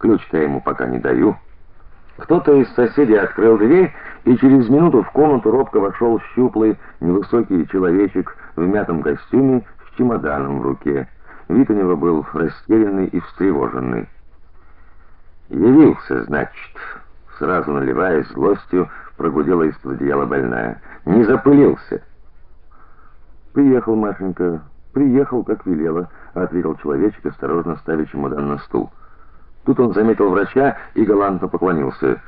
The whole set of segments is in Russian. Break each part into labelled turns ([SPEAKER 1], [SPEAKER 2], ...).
[SPEAKER 1] Ключ-то я ему пока не даю. Кто-то из соседей открыл дверь, и через минуту в комнату робко вошел щуплый, невысокий человечек в мятом костюме с чемоданом в руке. Вид у него был растерянный и встревоженный. Явился, значит, сразу наливаясь злостью, прогудела из-под одеяла больная. Не запылился. Приехал Машенька, приехал, как велела, ответил человечек, осторожно ставя чемодан на стул. Тут он заметил врача и галантно поклонился.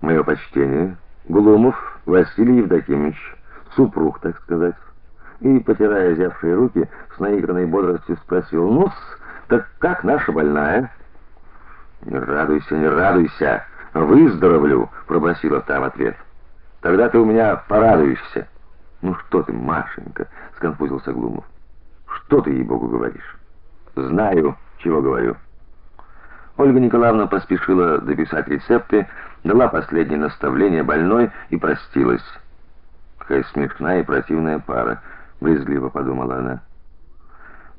[SPEAKER 1] Мое почтение, Глумов Василий Евдокимович, супруг, так сказать. И потирая зявшие руки, с наигранной бодростью спросил: "Ну, так как наша больная?" "Не радуйся, не радуйся, выздоровлю", пробасила та в ответ. "Тогда ты у меня порадуешься". "Ну что ты, Машенька?" сконфузился Глумов. "Что ты ей-богу говоришь?" "Знаю, чего говорю". Ольга Николаевна поспешила дописать рецепты, дала последнее наставление больной и простилась. Какая смешная и противная пара, брезгливо подумала она.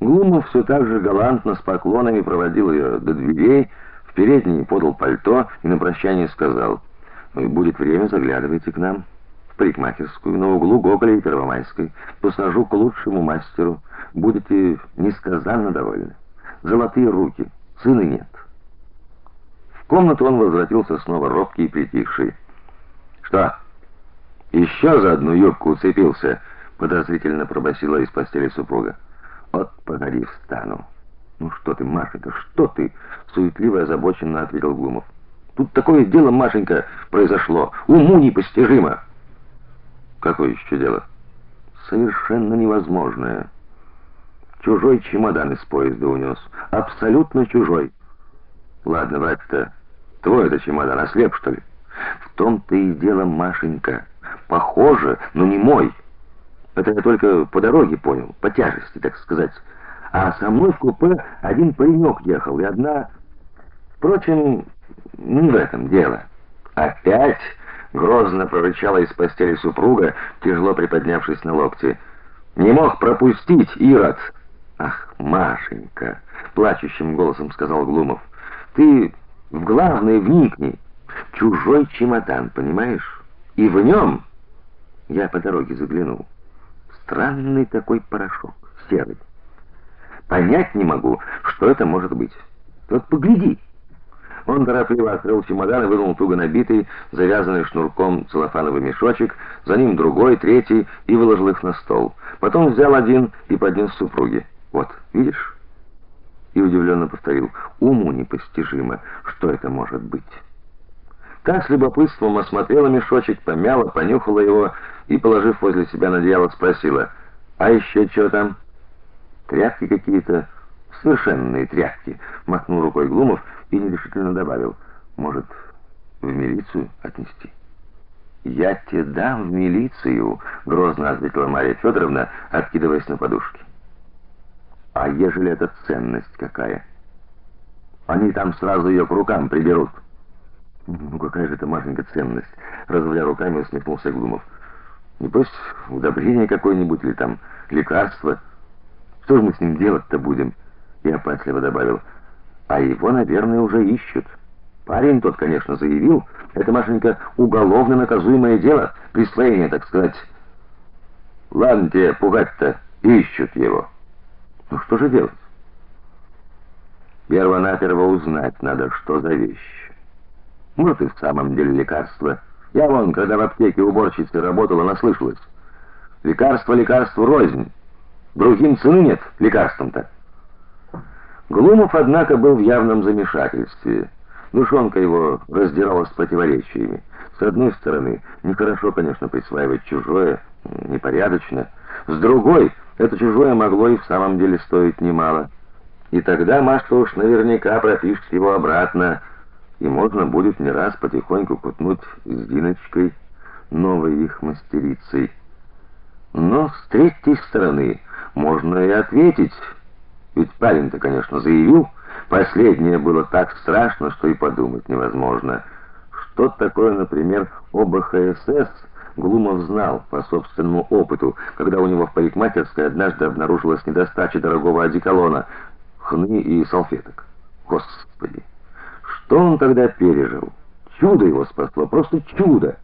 [SPEAKER 1] Глумов все так же галантно с поклонами проводил ее до дверей, в передней подал пальто и на прощание сказал: "Будет время, заглядывайте к нам в парикмахерскую на углу Гоголя и Первомайской. Посажу к лучшему мастеру. Будете несказанно довольны. Золотые руки. Сына нет" комнату он возвратился снова робкий и притихший. Что? Еще за одну юбку уцепился, подозрительно пробасила из постели супруга. Вот погоди, встану. Ну что ты, Машенька, что ты? суетливо и озабоченно ответил Глумов. Тут такое дело, Машенька, произошло, уму непостижимо. Какое еще дело? Совершенно невозможное. Чужой чемодан из поезда унес, абсолютно чужой. Ладно, врать-то Твой это чемодан, ослеп, что ли? В том-то и дело, Машенька. Похоже, но не мой. Это я только по дороге понял, по тяжести, так сказать. А со мной в купе один паренек ехал, и одна... Впрочем, не в этом дело. Опять грозно прорычала из постели супруга, тяжело приподнявшись на локте. Не мог пропустить, Ирод. Ах, Машенька, плачущим голосом сказал Глумов. Ты в главное вникни. Чужой чемодан, понимаешь? И в нем я по дороге заглянул. Странный такой порошок, серый. Понять не могу, что это может быть. Вот погляди. Он торопливо открыл чемодан и вынул туго набитый, завязанный шнурком целлофановый мешочек, за ним другой, третий и выложил их на стол. Потом взял один и поднес супруге. Вот, видишь? И удивленно повторил: "Уму непостижимо, что это может быть". Та с любопытством осмотрела мешочек, помяла, понюхала его и, положив возле себя на одеяло, спросила: "А еще что там?" "Тряпки какие-то, совершенные тряпки", махнул рукой Глумов и нерешительно добавил: "Может, в милицию отнести?" "Я тебе дам в милицию", грозно ответила Мария Федоровна, откидываясь на подушке. А ежели это ценность какая? Они там сразу ее к рукам приберут. Ну какая же это маленькая ценность, разводя руками, усмехнулся Глумов. Небось, удобрение какое-нибудь или там лекарство. Что же мы с ним делать-то будем? И опасливо добавил: "А его, наверное, уже ищут". Парень тот, конечно, заявил, это Машенька уголовно наказуемое дело, присвоение, так сказать. Ладно тебе пугать-то, ищут его. Ну что же делать? Первонаперво узнать надо, что за вещь. Может, и в самом деле лекарство. Я вон, когда в аптеке уборщицей работала, наслышалась. Лекарство лекарству рознь. Другим цены нет лекарствам-то. Глумов, однако, был в явном замешательстве. Душонка его раздирала с противоречиями. С одной стороны, нехорошо, конечно, присваивать чужое, непорядочно. С другой, это чужое могло и в самом деле стоить немало. И тогда Машка уж наверняка пропишет его обратно, и можно будет не раз потихоньку кутнуть с Диночкой, новой их мастерицей. Но с третьей стороны можно и ответить, ведь парень-то, конечно, заявил, последнее было так страшно, что и подумать невозможно. Что такое, например, ОБХСС Глумов знал по собственному опыту, когда у него в парикмахерской однажды обнаружилась недостача дорогого одеколона, хны и салфеток. Господи, Что он тогда пережил? Чудо его спасло, просто чудо.